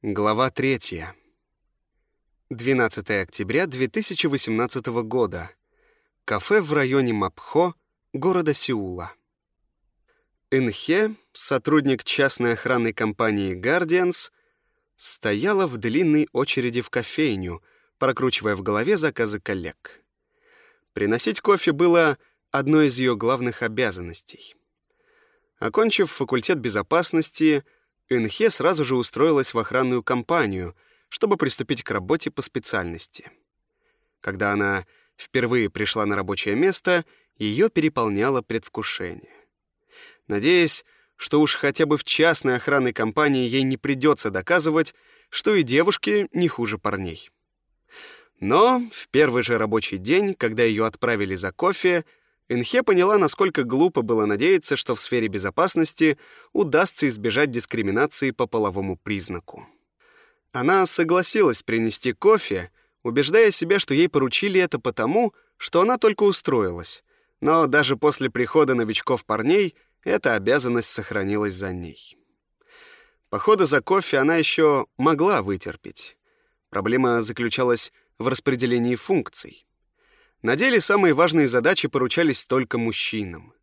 Глава 3. 12 октября 2018 года. Кафе в районе Мапхо, города Сеула. Инхе, сотрудник частной охранной компании Guardians, стояла в длинной очереди в кофейню, прокручивая в голове заказы коллег. Приносить кофе было одной из ее главных обязанностей. Окончив факультет безопасности, Энхе сразу же устроилась в охранную компанию, чтобы приступить к работе по специальности. Когда она впервые пришла на рабочее место, ее переполняло предвкушение. Надеясь, что уж хотя бы в частной охранной компании ей не придется доказывать, что и девушки не хуже парней. Но в первый же рабочий день, когда ее отправили за кофе, Инхе поняла, насколько глупо было надеяться, что в сфере безопасности удастся избежать дискриминации по половому признаку. Она согласилась принести кофе, убеждая себя, что ей поручили это потому, что она только устроилась. Но даже после прихода новичков парней эта обязанность сохранилась за ней. Похода за кофе она еще могла вытерпеть. Проблема заключалась в распределении функций. На деле самые важные задачи поручались только мужчинам.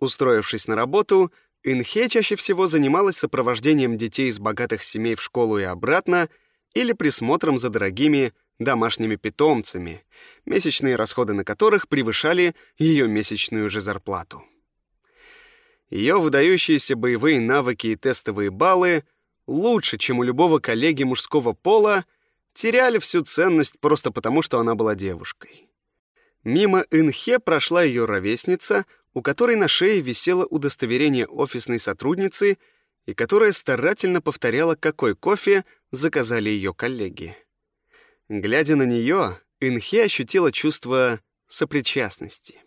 Устроившись на работу, Инхе чаще всего занималась сопровождением детей из богатых семей в школу и обратно или присмотром за дорогими домашними питомцами, месячные расходы на которых превышали ее месячную же зарплату. Ее выдающиеся боевые навыки и тестовые баллы лучше, чем у любого коллеги мужского пола, теряли всю ценность просто потому, что она была девушкой. Мимо Инхе прошла ее ровесница, у которой на шее висело удостоверение офисной сотрудницы и которая старательно повторяла, какой кофе заказали ее коллеги. Глядя на нее, Инхе ощутила чувство сопричастности.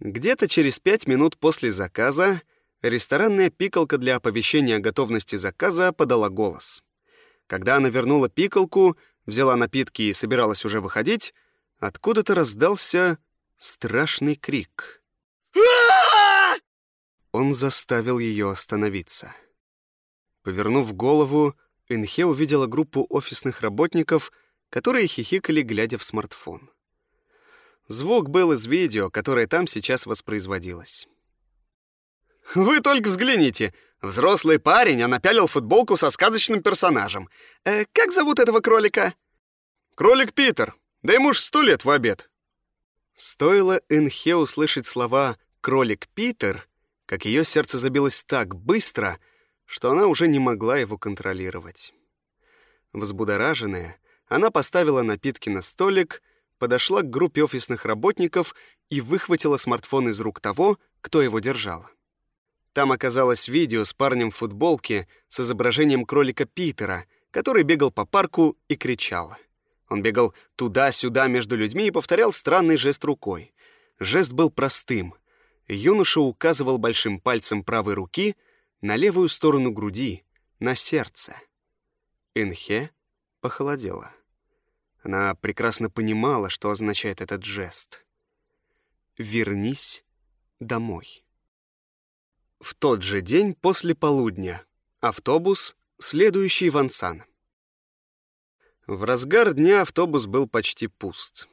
Где-то через пять минут после заказа ресторанная пикалка для оповещения о готовности заказа подала голос. Когда она вернула пикалку, взяла напитки и собиралась уже выходить, откуда-то раздался страшный крик. Он заставил ее остановиться. Повернув голову, Энхе увидела группу офисных работников, которые хихикали, глядя в смартфон. Звук был из видео, которое там сейчас воспроизводилось. «Вы только взгляните! Взрослый парень, а напялил футболку со сказочным персонажем. Э, как зовут этого кролика?» «Кролик Питер», да ему ж сто лет в обед. Стоило Энхе услышать слова «кролик Питер», как ее сердце забилось так быстро, что она уже не могла его контролировать. Взбудораженная, она поставила напитки на столик, подошла к группе офисных работников и выхватила смартфон из рук того, кто его держал. Там оказалось видео с парнем в футболке с изображением кролика Питера, который бегал по парку и кричал. Он бегал туда-сюда между людьми и повторял странный жест рукой. Жест был простым. Юноша указывал большим пальцем правой руки на левую сторону груди, на сердце. Энхе похолодела. Она прекрасно понимала, что означает этот жест. «Вернись домой». В тот же день после полудня автобус, следующий в Ансан. В разгар дня автобус был почти пуст.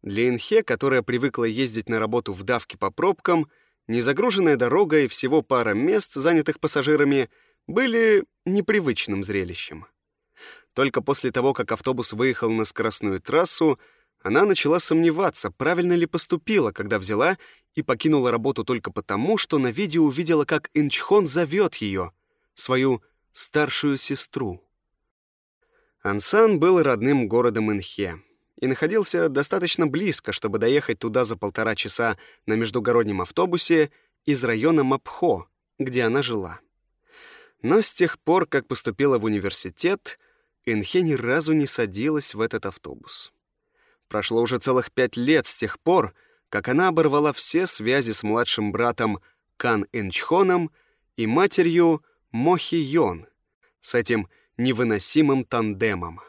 Для Инхе, которая привыкла ездить на работу в давке по пробкам, незагруженная дорога и всего пара мест, занятых пассажирами, были непривычным зрелищем. Только после того, как автобус выехал на скоростную трассу, она начала сомневаться, правильно ли поступила, когда взяла и покинула работу только потому, что на видео увидела, как Инчхон зовет ее, свою старшую сестру. Ансан был родным городом Инхе и находился достаточно близко, чтобы доехать туда за полтора часа на междугороднем автобусе из района Мапхо, где она жила. Но с тех пор, как поступила в университет, Инхе ни разу не садилась в этот автобус. Прошло уже целых пять лет с тех пор, как она оборвала все связи с младшим братом Кан Инчхоном и матерью Мохи Йон, с этим невыносимым тандемом.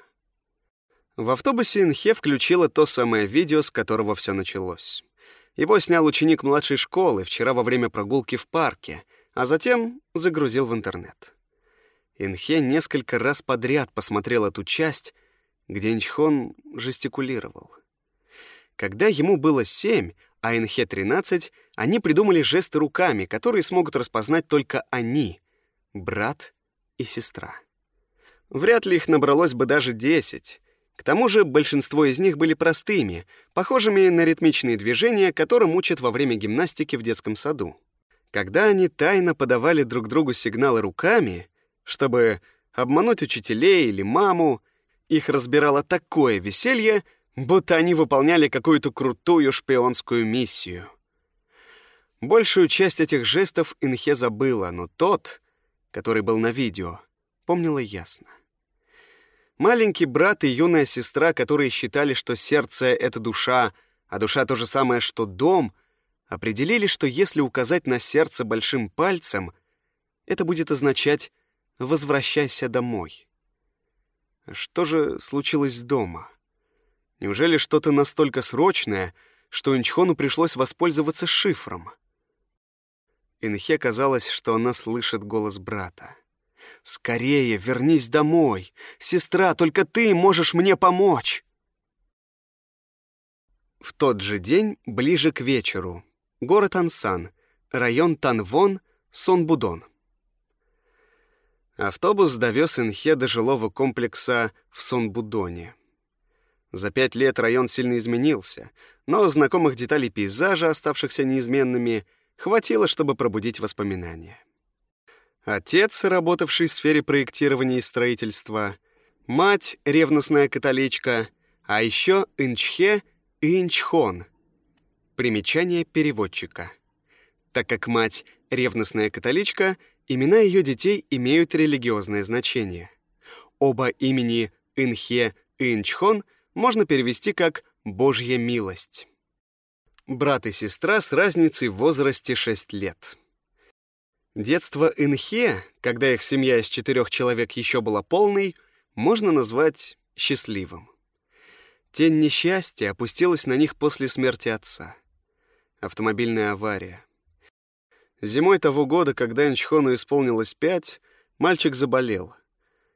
В автобусе Инхе включила то самое видео, с которого все началось. Его снял ученик младшей школы вчера во время прогулки в парке, а затем загрузил в интернет. Инхе несколько раз подряд посмотрел эту часть, где Инчхон жестикулировал. Когда ему было семь, а Инхе тринадцать, они придумали жесты руками, которые смогут распознать только они, брат и сестра. Вряд ли их набралось бы даже десять. К тому же большинство из них были простыми, похожими на ритмичные движения, которым учат во время гимнастики в детском саду. Когда они тайно подавали друг другу сигналы руками, чтобы обмануть учителей или маму, их разбирало такое веселье, будто они выполняли какую-то крутую шпионскую миссию. Большую часть этих жестов Инхе забыла, но тот, который был на видео, помнила ясно. Маленький брат и юная сестра, которые считали, что сердце — это душа, а душа — то же самое, что дом, определили, что если указать на сердце большим пальцем, это будет означать «возвращайся домой». Что же случилось дома? Неужели что-то настолько срочное, что Инчхону пришлось воспользоваться шифром? Инхе казалось, что она слышит голос брата. «Скорее, вернись домой! Сестра, только ты можешь мне помочь!» В тот же день, ближе к вечеру, город Ансан, район Танвон, Сонбудон. Автобус довез Инхе до жилого комплекса в Сонбудоне. За пять лет район сильно изменился, но знакомых деталей пейзажа, оставшихся неизменными, хватило, чтобы пробудить воспоминания. Отец, работавший в сфере проектирования и строительства, мать, ревностная католичка, а еще Инчхе и Инчхон. Примечание переводчика. Так как мать — ревностная католичка, имена ее детей имеют религиозное значение. Оба имени Инхе и Инчхон можно перевести как «Божья милость». Брат и сестра с разницей в возрасте 6 лет. Детство Инхе, когда их семья из четырех человек еще была полной, можно назвать счастливым. Тень несчастья опустилась на них после смерти отца. Автомобильная авария. Зимой того года, когда Инчхону исполнилось пять, мальчик заболел,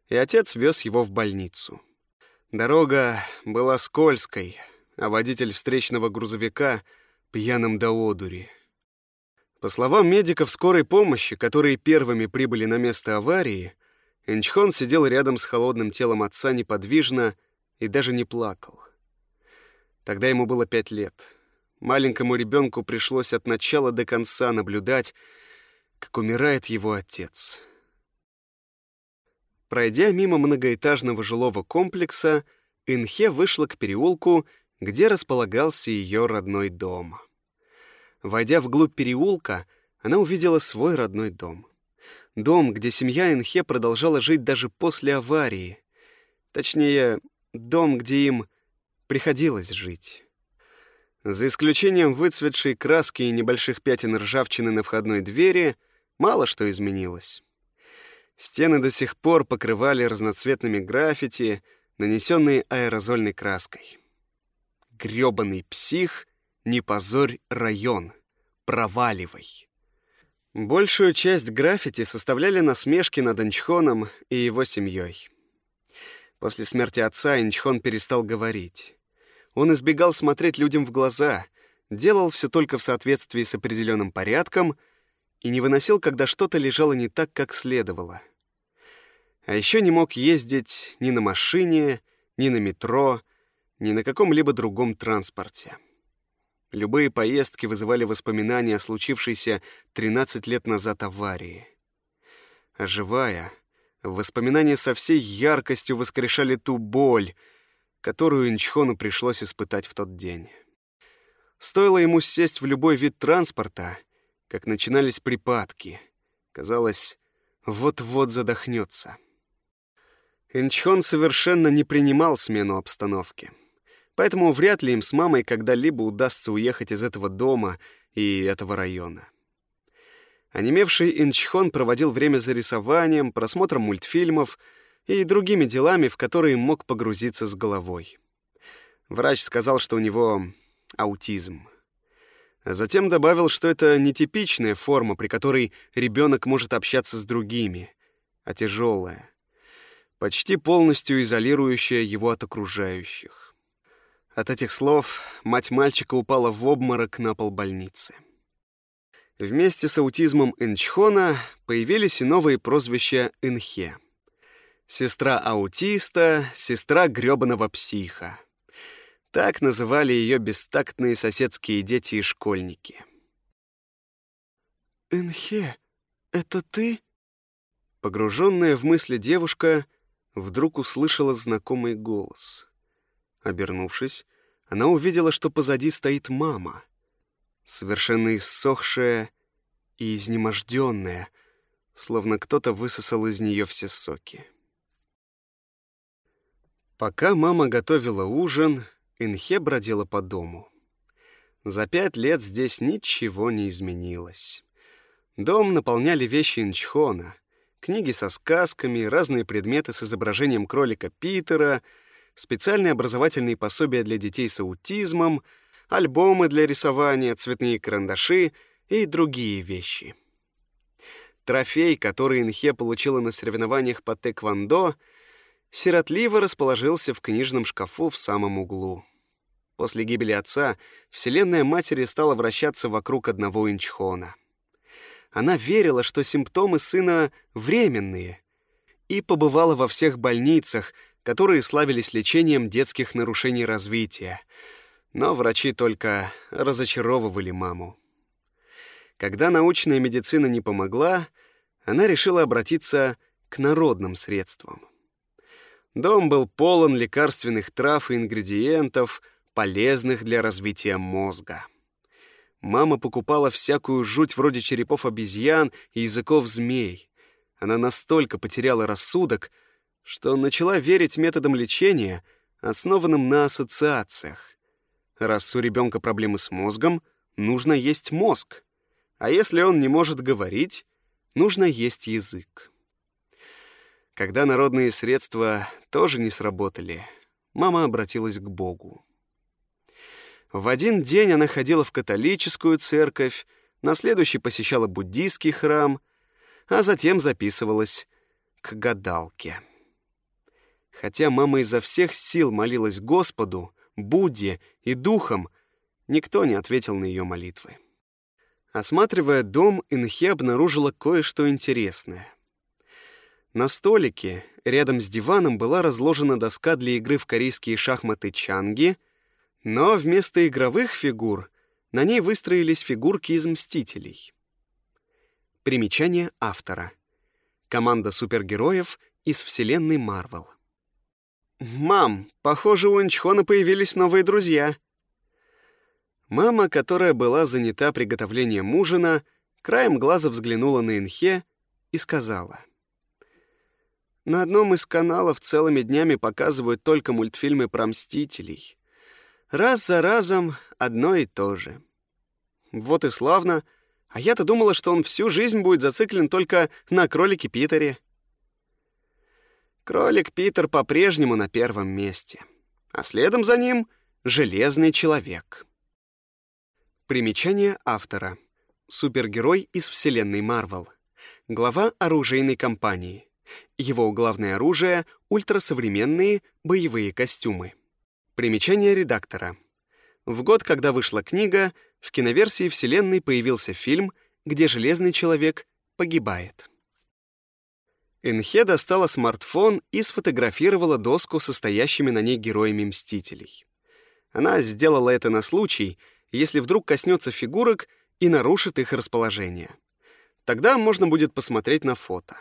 и отец вез его в больницу. Дорога была скользкой, а водитель встречного грузовика пьяным до одури. По словам медиков скорой помощи, которые первыми прибыли на место аварии, Энчхон сидел рядом с холодным телом отца неподвижно и даже не плакал. Тогда ему было пять лет. Маленькому ребенку пришлось от начала до конца наблюдать, как умирает его отец. Пройдя мимо многоэтажного жилого комплекса, Инхе вышла к переулку, где располагался ее родной дом. Войдя вглубь переулка, она увидела свой родной дом. Дом, где семья Энхе продолжала жить даже после аварии. Точнее, дом, где им приходилось жить. За исключением выцветшей краски и небольших пятен ржавчины на входной двери, мало что изменилось. Стены до сих пор покрывали разноцветными граффити, нанесенные аэрозольной краской. Грёбаный псих не позорь район. Проваливай. Большую часть граффити составляли насмешки над Инчхоном и его семьей. После смерти отца Инчхон перестал говорить. Он избегал смотреть людям в глаза, делал все только в соответствии с определенным порядком и не выносил, когда что-то лежало не так, как следовало. А еще не мог ездить ни на машине, ни на метро, ни на каком-либо другом транспорте. Любые поездки вызывали воспоминания о случившейся 13 лет назад аварии. Оживая, воспоминания со всей яркостью воскрешали ту боль, которую Инчхону пришлось испытать в тот день. Стоило ему сесть в любой вид транспорта, как начинались припадки. Казалось, вот-вот задохнется. Инчхон совершенно не принимал смену обстановки. Поэтому вряд ли им с мамой когда-либо удастся уехать из этого дома и этого района. Онемевший Инчхон проводил время за рисованием, просмотром мультфильмов и другими делами, в которые мог погрузиться с головой. Врач сказал, что у него аутизм. Затем добавил, что это нетипичная форма, при которой ребенок может общаться с другими, а тяжелая, почти полностью изолирующая его от окружающих. От этих слов мать мальчика упала в обморок на пол больницы. Вместе с аутизмом Энчхона появились и новые прозвища Энхе. Сестра аутиста, сестра грёбаного психа. Так называли ее бестактные соседские дети и школьники. «Энхе, это ты?» Погруженная в мысли девушка вдруг услышала знакомый голос. Обернувшись, она увидела, что позади стоит мама, совершенно иссохшая и изнеможденная, словно кто-то высосал из нее все соки. Пока мама готовила ужин, Инхе бродила по дому. За пять лет здесь ничего не изменилось. Дом наполняли вещи Инчхона, книги со сказками, разные предметы с изображением кролика Питера, специальные образовательные пособия для детей с аутизмом, альбомы для рисования, цветные карандаши и другие вещи. Трофей, который Инхе получила на соревнованиях по тэквондо — сиротливо расположился в книжном шкафу в самом углу. После гибели отца вселенная матери стала вращаться вокруг одного инчхона. Она верила, что симптомы сына временные, и побывала во всех больницах, которые славились лечением детских нарушений развития. Но врачи только разочаровывали маму. Когда научная медицина не помогла, она решила обратиться к народным средствам. Дом был полон лекарственных трав и ингредиентов, полезных для развития мозга. Мама покупала всякую жуть вроде черепов обезьян и языков змей. Она настолько потеряла рассудок, что начала верить методам лечения, основанным на ассоциациях. Раз у ребенка проблемы с мозгом, нужно есть мозг. А если он не может говорить, нужно есть язык. Когда народные средства тоже не сработали, мама обратилась к Богу. В один день она ходила в католическую церковь, на следующий посещала буддийский храм, а затем записывалась к гадалке. Хотя мама изо всех сил молилась Господу, Будде и духам, никто не ответил на ее молитвы. Осматривая дом, Инхе обнаружила кое-что интересное. На столике рядом с диваном была разложена доска для игры в корейские шахматы чанги, но вместо игровых фигур на ней выстроились фигурки из «Мстителей». Примечание автора. Команда супергероев из вселенной Марвел. «Мам, похоже, у Инчхона появились новые друзья». Мама, которая была занята приготовлением ужина, краем глаза взглянула на Инхе и сказала — на одном из каналов целыми днями показывают только мультфильмы про Мстителей. Раз за разом одно и то же. Вот и славно. А я-то думала, что он всю жизнь будет зациклен только на кролике Питере. Кролик Питер по-прежнему на первом месте. А следом за ним — Железный Человек. Примечание автора. Супергерой из вселенной Марвел. Глава оружейной компании. Его главное оружие — ультрасовременные боевые костюмы. Примечание редактора. В год, когда вышла книга, в киноверсии Вселенной появился фильм, где Железный Человек погибает. Энхе достала смартфон и сфотографировала доску со стоящими на ней героями Мстителей. Она сделала это на случай, если вдруг коснется фигурок и нарушит их расположение. Тогда можно будет посмотреть на фото.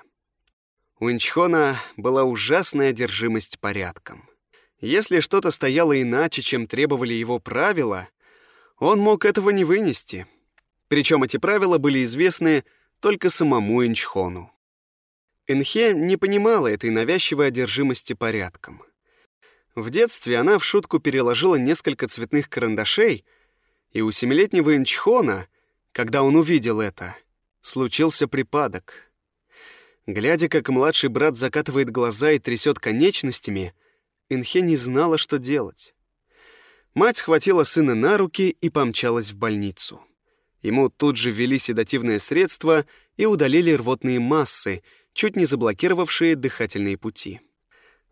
У Инчхона была ужасная одержимость порядком. Если что-то стояло иначе, чем требовали его правила, он мог этого не вынести. Причем эти правила были известны только самому Инчхону. Энхе не понимала этой навязчивой одержимости порядком. В детстве она в шутку переложила несколько цветных карандашей, и у семилетнего Инчхона, когда он увидел это, случился припадок. Глядя, как младший брат закатывает глаза и трясет конечностями, Инхе не знала, что делать. Мать схватила сына на руки и помчалась в больницу. Ему тут же ввели седативное средство и удалили рвотные массы, чуть не заблокировавшие дыхательные пути.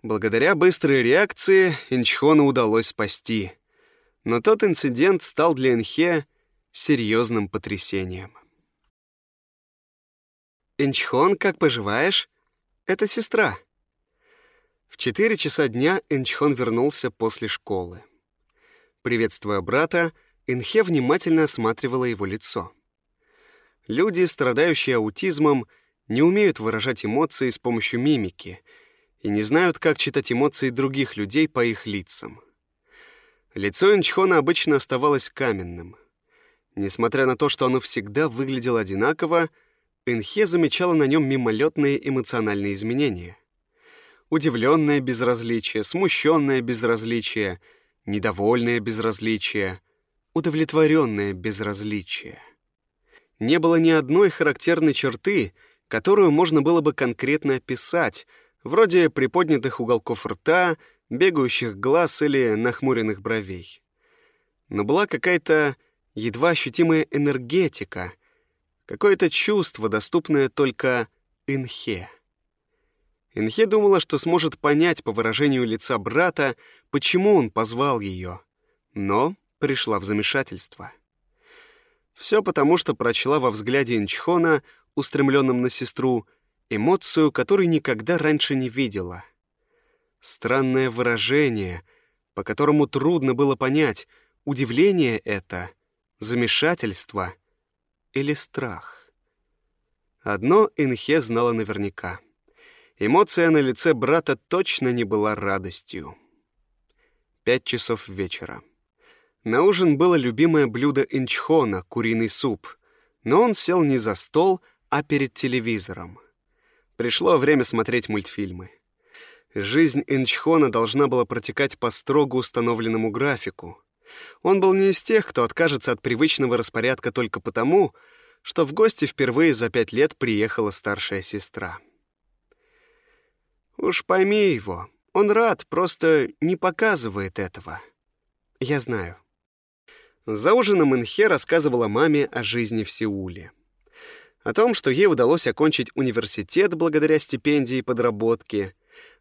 Благодаря быстрой реакции Инчхону удалось спасти. Но тот инцидент стал для Энхе серьезным потрясением. «Инчхон, как поживаешь?» «Это сестра». В четыре часа дня Инчхон вернулся после школы. Приветствуя брата, Инхе внимательно осматривала его лицо. Люди, страдающие аутизмом, не умеют выражать эмоции с помощью мимики и не знают, как читать эмоции других людей по их лицам. Лицо Инчхона обычно оставалось каменным. Несмотря на то, что оно всегда выглядело одинаково, Инхе замечала на нем мимолетные эмоциональные изменения. Удивленное безразличие, смущенное безразличие, недовольное безразличие, удовлетворенное безразличие — не было ни одной характерной черты, которую можно было бы конкретно описать, вроде приподнятых уголков рта, бегающих глаз или нахмуренных бровей. Но была какая-то едва ощутимая энергетика, какое-то чувство, доступное только Инхе. Инхе думала, что сможет понять по выражению лица брата, почему он позвал ее, но пришла в замешательство. Все потому, что прочла во взгляде Инчхона, устремленном на сестру, эмоцию, которой никогда раньше не видела. Странное выражение, по которому трудно было понять, удивление это, замешательство или страх. Одно Инхе знала наверняка. Эмоция на лице брата точно не была радостью. Пять часов вечера. На ужин было любимое блюдо Инчхона — куриный суп. Но он сел не за стол, а перед телевизором. Пришло время смотреть мультфильмы. Жизнь Инчхона должна была протекать по строго установленному графику. Он был не из тех, кто откажется от привычного распорядка только потому, что в гости впервые за пять лет приехала старшая сестра. Уж пойми его, он рад, просто не показывает этого. Я знаю. За ужином Инхе рассказывала маме о жизни в Сеуле. О том, что ей удалось окончить университет благодаря стипендии и подработке,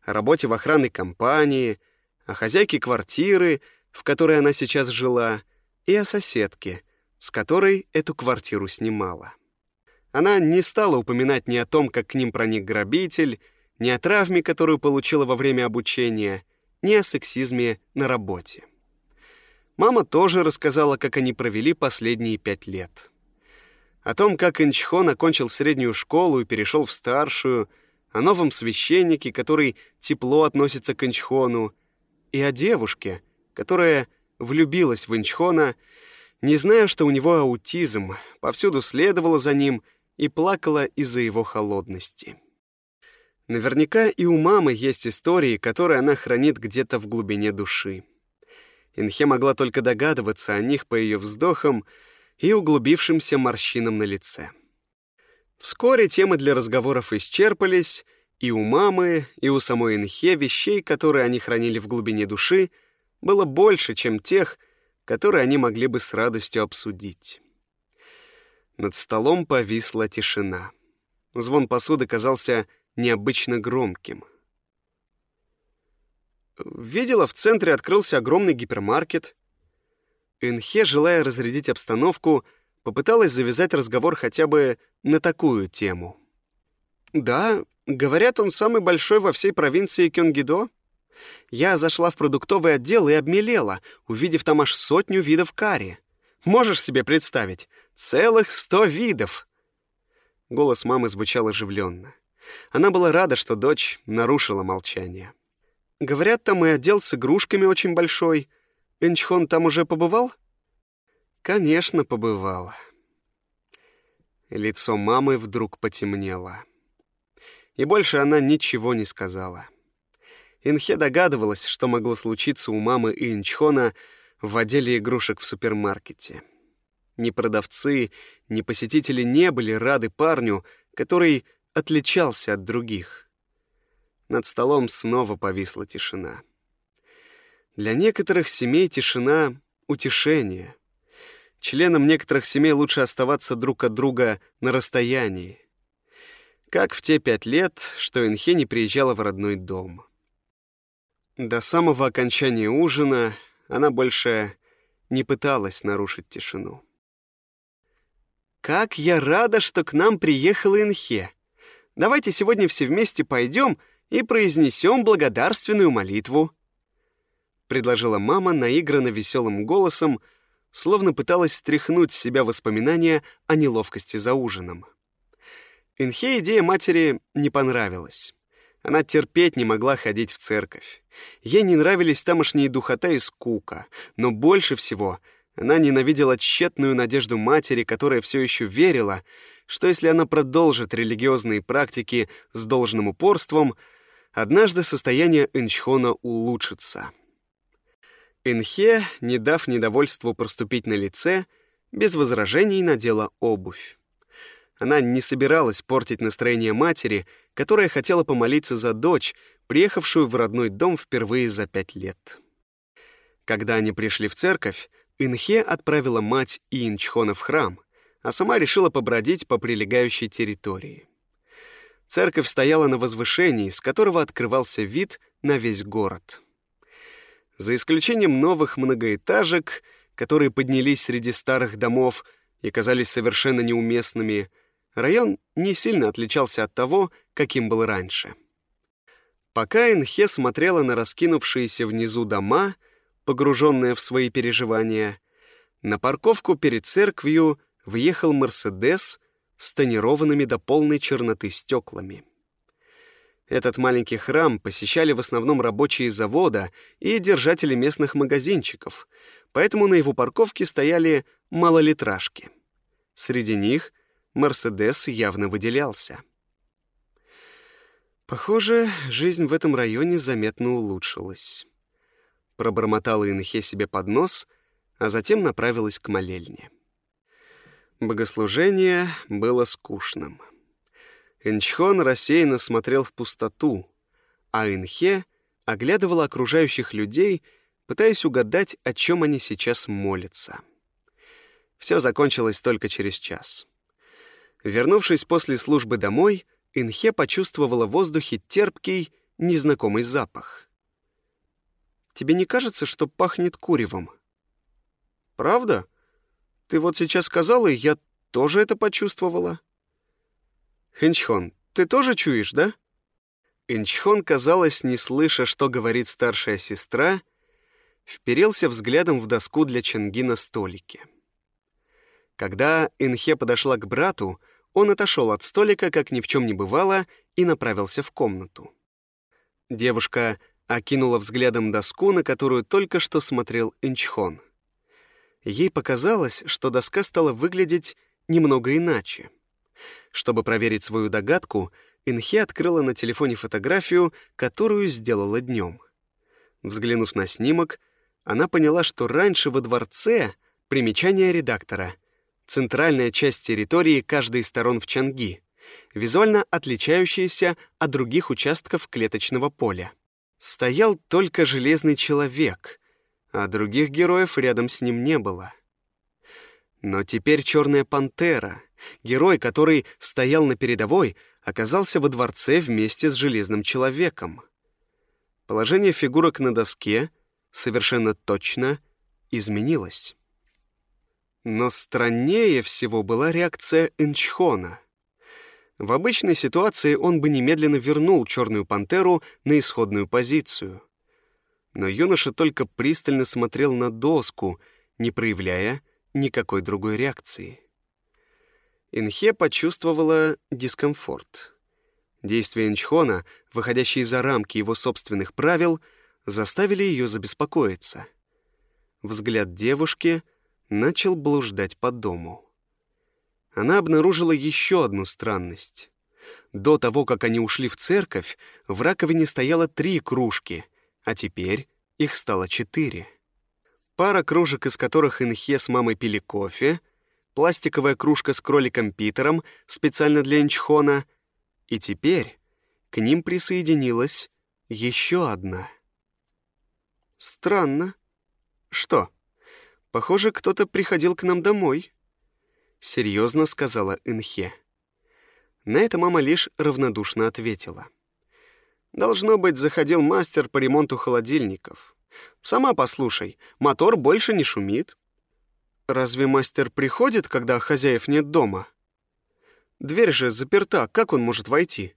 о работе в охранной компании, о хозяйке квартиры, в которой она сейчас жила, и о соседке, с которой эту квартиру снимала. Она не стала упоминать ни о том, как к ним проник грабитель, ни о травме, которую получила во время обучения, ни о сексизме на работе. Мама тоже рассказала, как они провели последние пять лет. О том, как Инчхон окончил среднюю школу и перешел в старшую, о новом священнике, который тепло относится к Инчхону, и о девушке, которая влюбилась в Инчхона, не зная, что у него аутизм, повсюду следовала за ним и плакала из-за его холодности. Наверняка и у мамы есть истории, которые она хранит где-то в глубине души. Инхе могла только догадываться о них по ее вздохам и углубившимся морщинам на лице. Вскоре темы для разговоров исчерпались, и у мамы, и у самой Инхе вещей, которые они хранили в глубине души, было больше, чем тех, которые они могли бы с радостью обсудить. Над столом повисла тишина. Звон посуды казался необычно громким. Видела, в центре открылся огромный гипермаркет. Энхе, желая разрядить обстановку, попыталась завязать разговор хотя бы на такую тему. «Да, говорят, он самый большой во всей провинции Кёнгидо. Я зашла в продуктовый отдел и обмелела, увидев там аж сотню видов карри. Можешь себе представить? Целых сто видов!» Голос мамы звучал оживленно. Она была рада, что дочь нарушила молчание. Говорят, там и отдел с игрушками очень большой. Инчхон там уже побывал? Конечно, побывал. Лицо мамы вдруг потемнело. И больше она ничего не сказала. Инхе догадывалась, что могло случиться у мамы и Инчхона в отделе игрушек в супермаркете. Ни продавцы, ни посетители не были рады парню, который отличался от других. Над столом снова повисла тишина. Для некоторых семей тишина — утешение. Членам некоторых семей лучше оставаться друг от друга на расстоянии. как в те пять лет, что Инхе не приезжала в родной дом. До самого окончания ужина она больше не пыталась нарушить тишину. «Как я рада, что к нам приехала Инхе! Давайте сегодня все вместе пойдем и произнесем благодарственную молитву», предложила мама наигранно веселым голосом, словно пыталась стряхнуть с себя воспоминания о неловкости за ужином. Инхе идея матери не понравилась. Она терпеть не могла ходить в церковь. Ей не нравились тамошние духота и скука, но больше всего она ненавидела тщетную надежду матери, которая все еще верила, что если она продолжит религиозные практики с должным упорством, однажды состояние Инчхона улучшится. Инхе, не дав недовольству проступить на лице, без возражений надела обувь. Она не собиралась портить настроение матери, которая хотела помолиться за дочь, приехавшую в родной дом впервые за пять лет. Когда они пришли в церковь, Инхе отправила мать и Инчхона в храм, а сама решила побродить по прилегающей территории. Церковь стояла на возвышении, с которого открывался вид на весь город. За исключением новых многоэтажек, которые поднялись среди старых домов и казались совершенно неуместными, район не сильно отличался от того, каким был раньше. Пока Энхе смотрела на раскинувшиеся внизу дома, погруженная в свои переживания, на парковку перед церковью въехал «Мерседес» с тонированными до полной черноты стеклами. Этот маленький храм посещали в основном рабочие завода и держатели местных магазинчиков, поэтому на его парковке стояли малолитражки. Среди них «Мерседес» явно выделялся. Похоже, жизнь в этом районе заметно улучшилась. Пробормотала Инхе себе под нос, а затем направилась к молельне. Богослужение было скучным. Энчхон рассеянно смотрел в пустоту, а Инхе оглядывала окружающих людей, пытаясь угадать, о чем они сейчас молятся. Все закончилось только через час. Вернувшись после службы домой, Инхе почувствовала в воздухе терпкий, незнакомый запах. «Тебе не кажется, что пахнет куревом?» «Правда? Ты вот сейчас сказала, и я тоже это почувствовала». «Инчхон, ты тоже чуешь, да?» Инчхон, казалось, не слыша, что говорит старшая сестра, вперился взглядом в доску для чанги на столике. Когда Инхе подошла к брату, он отошел от столика, как ни в чем не бывало, и направился в комнату. Девушка окинула взглядом доску, на которую только что смотрел Инчхон. Ей показалось, что доска стала выглядеть немного иначе. Чтобы проверить свою догадку, Инхе открыла на телефоне фотографию, которую сделала днем. Взглянув на снимок, она поняла, что раньше во дворце примечание редактора — центральная часть территории каждой из сторон в Чанги, визуально отличающаяся от других участков клеточного поля. Стоял только железный человек, а других героев рядом с ним не было. Но теперь черная пантера — Герой, который стоял на передовой, оказался во дворце вместе с Железным Человеком. Положение фигурок на доске совершенно точно изменилось. Но страннее всего была реакция Инчхона. В обычной ситуации он бы немедленно вернул Черную Пантеру на исходную позицию. Но юноша только пристально смотрел на доску, не проявляя никакой другой реакции. Инхе почувствовала дискомфорт. Действия Инчхона, выходящие за рамки его собственных правил, заставили ее забеспокоиться. Взгляд девушки начал блуждать по дому. Она обнаружила еще одну странность. До того, как они ушли в церковь, в раковине стояло три кружки, а теперь их стало четыре. Пара кружек, из которых Инхе с мамой пили кофе — пластиковая кружка с кроликом Питером специально для Инчхона, и теперь к ним присоединилась еще одна. Странно. Что? Похоже, кто-то приходил к нам домой. Серьезно сказала Инхе. На это мама лишь равнодушно ответила. Должно быть, заходил мастер по ремонту холодильников. Сама послушай, мотор больше не шумит. Разве мастер приходит, когда хозяев нет дома? Дверь же заперта, как он может войти?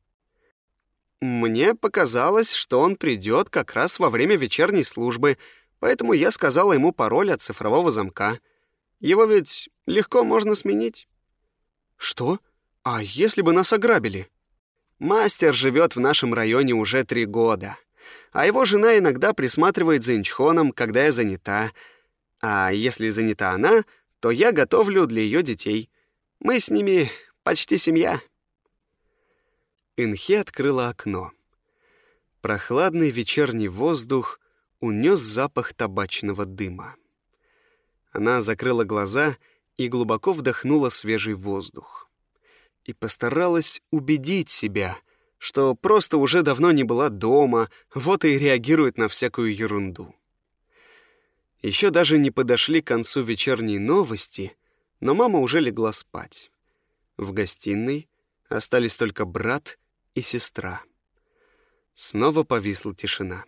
Мне показалось, что он придет как раз во время вечерней службы, поэтому я сказала ему пароль от цифрового замка. Его ведь легко можно сменить. Что? А если бы нас ограбили? Мастер живет в нашем районе уже три года, а его жена иногда присматривает за Инчхоном, когда я занята. А если занята она, то я готовлю для ее детей. Мы с ними почти семья. Инхе открыла окно. Прохладный вечерний воздух унес запах табачного дыма. Она закрыла глаза и глубоко вдохнула свежий воздух. И постаралась убедить себя, что просто уже давно не была дома, вот и реагирует на всякую ерунду. Еще даже не подошли к концу вечерней новости, но мама уже легла спать. В гостиной остались только брат и сестра. Снова повисла тишина.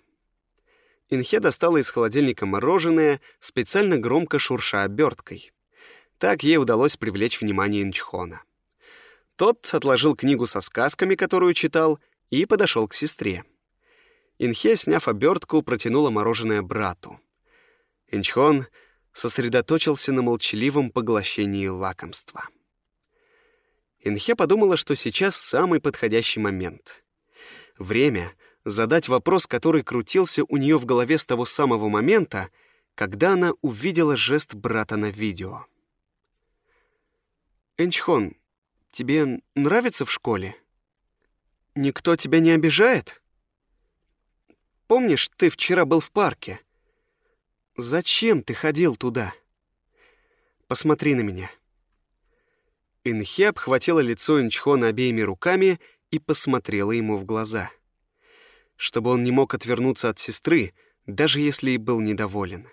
Инхе достала из холодильника мороженое, специально громко шурша оберткой. Так ей удалось привлечь внимание Инчхона. Тот отложил книгу со сказками, которую читал, и подошел к сестре. Инхе, сняв обертку, протянула мороженое брату. Инчхон сосредоточился на молчаливом поглощении лакомства. Инхе подумала, что сейчас самый подходящий момент. Время задать вопрос, который крутился у нее в голове с того самого момента, когда она увидела жест брата на видео. «Энчхон, тебе нравится в школе? Никто тебя не обижает? Помнишь, ты вчера был в парке? Зачем ты ходил туда? Посмотри на меня». Инхе обхватила лицо Инчхона обеими руками и посмотрела ему в глаза. Чтобы он не мог отвернуться от сестры, даже если и был недоволен.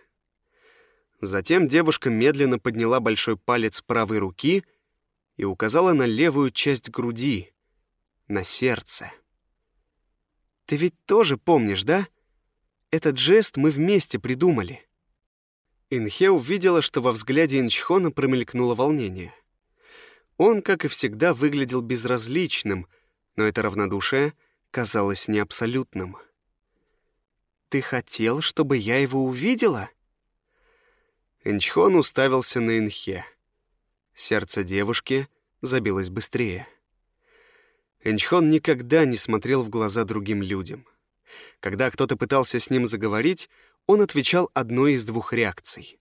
Затем девушка медленно подняла большой палец правой руки и указала на левую часть груди, на сердце. «Ты ведь тоже помнишь, да? Этот жест мы вместе придумали». Инхе увидела, что во взгляде Инчхона промелькнуло волнение — он, как и всегда, выглядел безразличным, но это равнодушие казалось не абсолютным. «Ты хотел, чтобы я его увидела?» Энчхон уставился на Инхе. Сердце девушки забилось быстрее. Энчхон никогда не смотрел в глаза другим людям. Когда кто-то пытался с ним заговорить, он отвечал одной из двух реакций.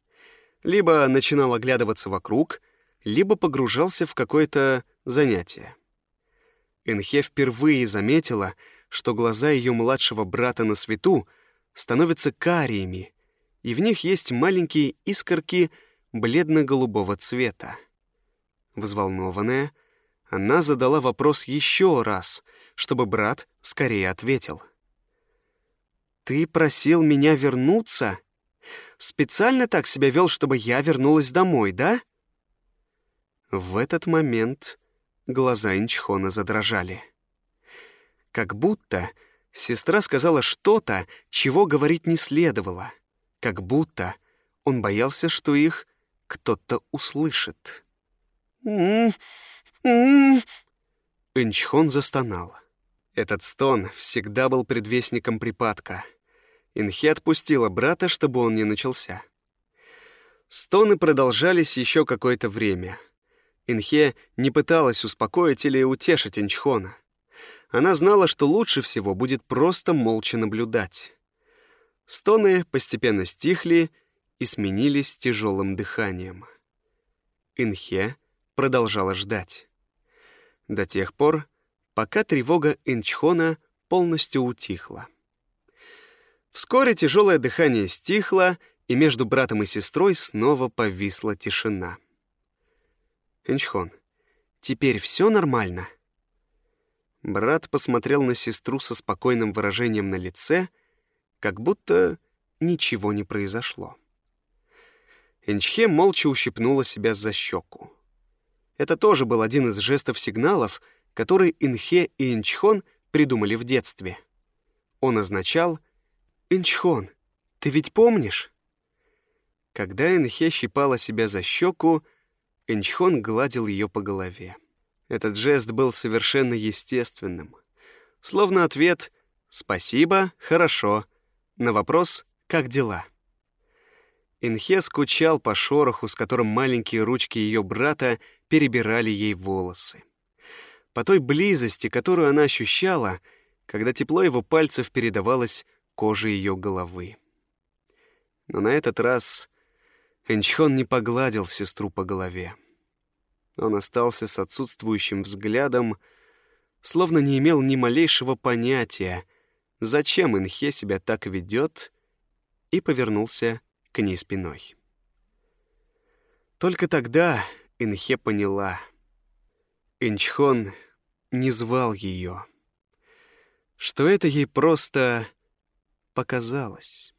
Либо начинал оглядываться вокруг — либо погружался в какое-то занятие. Энхе впервые заметила, что глаза ее младшего брата на свету становятся кариями, и в них есть маленькие искорки бледно-голубого цвета. Взволнованная, она задала вопрос еще раз, чтобы брат скорее ответил. «Ты просил меня вернуться? Специально так себя вел, чтобы я вернулась домой, да?» В этот момент глаза Инчхона задрожали. Как будто сестра сказала что-то, чего говорить не следовало. Как будто он боялся, что их кто-то услышит. Инчхон застонал. Этот стон всегда был предвестником припадка. Инхе отпустила брата, чтобы он не начался. Стоны продолжались еще какое-то время — Инхе не пыталась успокоить или утешить Инчхона. Она знала, что лучше всего будет просто молча наблюдать. Стоны постепенно стихли и сменились тяжелым дыханием. Инхе продолжала ждать. До тех пор, пока тревога Инчхона полностью утихла. Вскоре тяжелое дыхание стихло, и между братом и сестрой снова повисла тишина. Энчхон, теперь все нормально?» Брат посмотрел на сестру со спокойным выражением на лице, как будто ничего не произошло. Энчхе молча ущипнула себя за щеку. Это тоже был один из жестов сигналов, который Инхе и Инчхон придумали в детстве. Он означал «Инчхон, ты ведь помнишь?» Когда Инхе щипала себя за щеку, Инчхон гладил ее по голове. Этот жест был совершенно естественным. Словно ответ «Спасибо, хорошо» на вопрос «Как дела?». Инхе скучал по шороху, с которым маленькие ручки ее брата перебирали ей волосы. По той близости, которую она ощущала, когда тепло его пальцев передавалось коже ее головы. Но на этот раз Энчхон не погладил сестру по голове. Он остался с отсутствующим взглядом, словно не имел ни малейшего понятия, зачем Инхе себя так ведет, и повернулся к ней спиной. Только тогда Инхе поняла. Инчхон не звал ее, что это ей просто показалось.